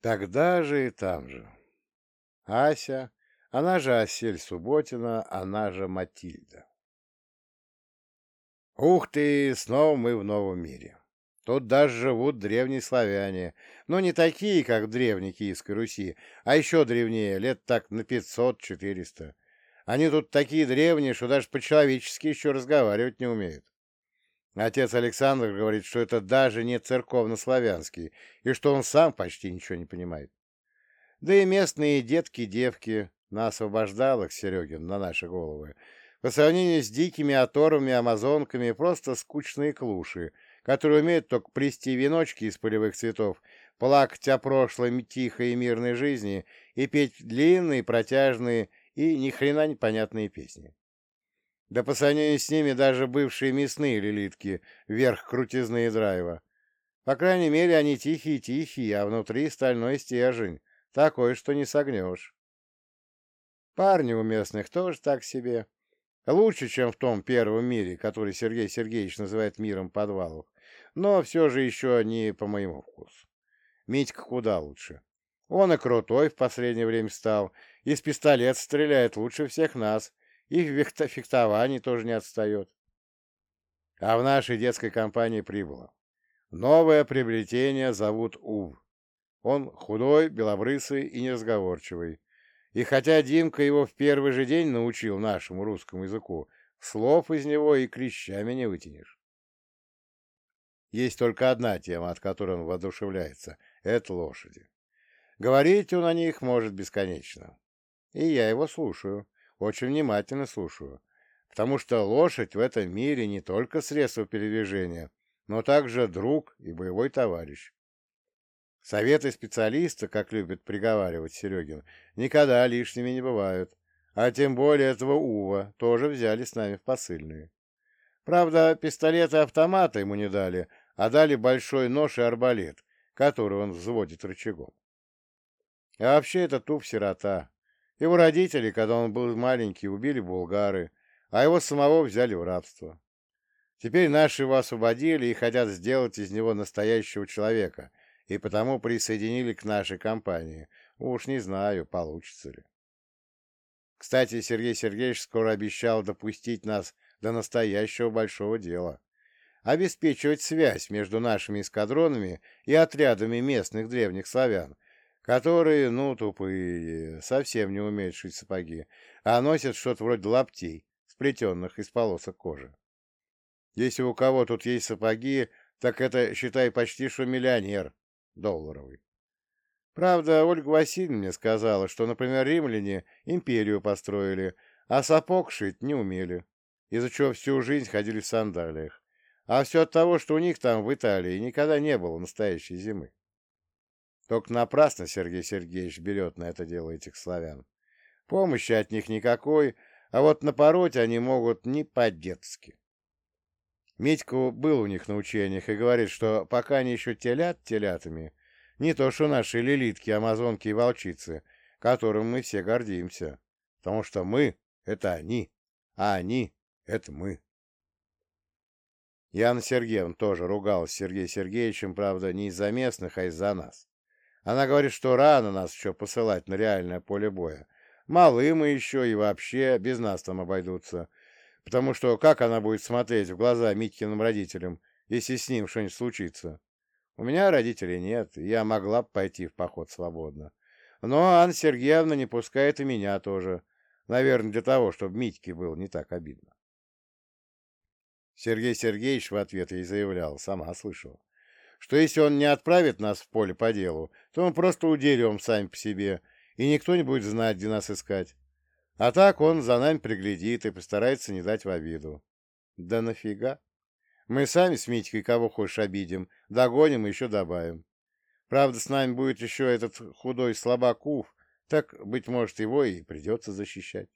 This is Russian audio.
Тогда же и там же. Ася, она же Осель Субботина, она же Матильда. Ух ты, снова мы в новом мире. Тут даже живут древние славяне, но не такие, как в древней Киевской Руси, а еще древнее, лет так на пятьсот-четыреста. Они тут такие древние, что даже по-человечески еще разговаривать не умеют. Отец Александр говорит, что это даже не церковно-славянский, и что он сам почти ничего не понимает. Да и местные детки-девки, на освобождалых Серегин на наши головы, по сравнению с дикими оторвами, амазонками, просто скучные клуши, которые умеют только плести веночки из полевых цветов, плакать о прошлом тихой и мирной жизни и петь длинные, протяжные и ни хрена непонятные песни. Да по сравнению с ними даже бывшие мясные лилитки, вверх крутизны и драйва. По крайней мере, они тихие-тихие, а внутри стальной стержень, такой, что не согнешь. Парни у местных тоже так себе. Лучше, чем в том первом мире, который Сергей Сергеевич называет миром подвалов, но все же еще не по моему вкусу. Митька куда лучше. Он и крутой в последнее время стал, из пистолета стреляет лучше всех нас, и в фехтовании тоже не отстает. А в нашей детской компании прибыло. Новое приобретение зовут Ув. Он худой, белобрысый и неразговорчивый. И хотя Димка его в первый же день научил нашему русскому языку, слов из него и клещами не вытянешь. Есть только одна тема, от которой он воодушевляется — это лошади. Говорить он о них может бесконечно. И я его слушаю очень внимательно слушаю, потому что лошадь в этом мире не только средство передвижения, но также друг и боевой товарищ. Советы специалиста, как любит приговаривать Серегин, никогда лишними не бывают, а тем более этого Ува тоже взяли с нами в посыльные. Правда, пистолеты и автомата ему не дали, а дали большой нож и арбалет, который он взводит рычагом. А вообще это туп-сирота, его родители, когда он был маленький, убили булгары, а его самого взяли в рабство. Теперь наши его освободили и хотят сделать из него настоящего человека, и потому присоединили к нашей компании. Уж не знаю, получится ли. Кстати, Сергей Сергеевич скоро обещал допустить нас до настоящего большого дела. Обеспечивать связь между нашими эскадронами и отрядами местных древних славян, которые, ну, тупые, совсем не умеют шить сапоги, а носят что-то вроде лаптей, сплетенных из полосок кожи. Если у кого тут есть сапоги, так это, считай, почти что миллионер долларовый. Правда, Ольга Васильевна мне сказала, что, например, римляне империю построили, а сапог шить не умели, из-за чего всю жизнь ходили в сандалиях. А все от того, что у них там, в Италии, никогда не было настоящей зимы. Только напрасно Сергей Сергеевич берет на это дело этих славян. Помощи от них никакой, а вот напороть они могут не по-детски. Митька был у них на учениях и говорит, что пока они еще телят телятами, не то что наши лилитки, амазонки и волчицы, которым мы все гордимся, потому что мы — это они, а они — это мы. Яна Сергеевна тоже ругалась с Сергеем Сергеевичем, правда, не из-за местных, а из-за нас. Она говорит, что рано нас еще посылать на реальное поле боя. Малы мы еще и вообще без нас там обойдутся. Потому что как она будет смотреть в глаза Митькиным родителям, если с ним что-нибудь случится? У меня родителей нет, я могла бы пойти в поход свободно. Но Анна Сергеевна не пускает и меня тоже. Наверное, для того, чтобы Митьке было не так обидно. Сергей Сергеевич в ответ ей заявлял, сама слышала что если он не отправит нас в поле по делу, то мы просто удерем сами по себе, и никто не будет знать, где нас искать. А так он за нами приглядит и постарается не дать в обиду. Да нафига? Мы сами с Митькой кого хочешь обидим, догоним и еще добавим. Правда, с нами будет еще этот худой слабак Уф, так, быть может, его и придется защищать.